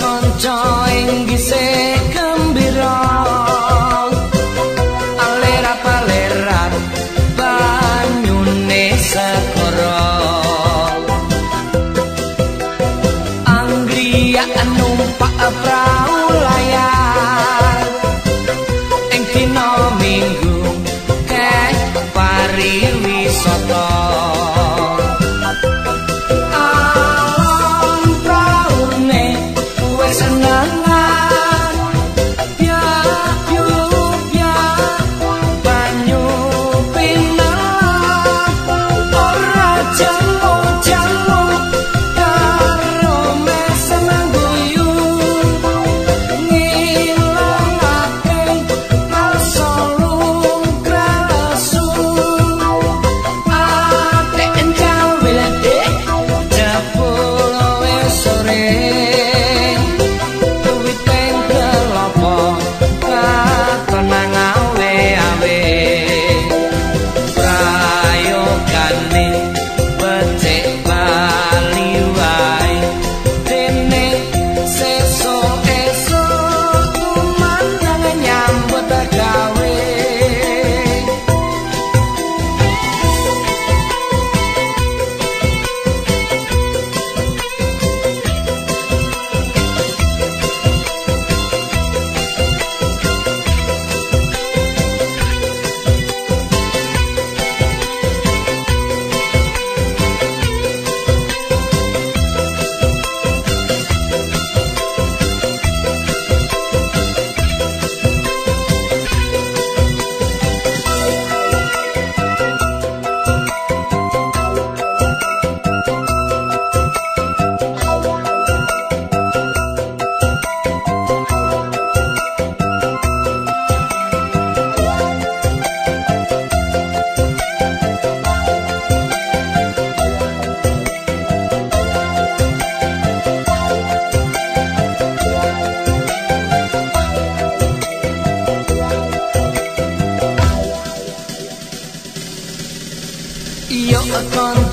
kanca Tá But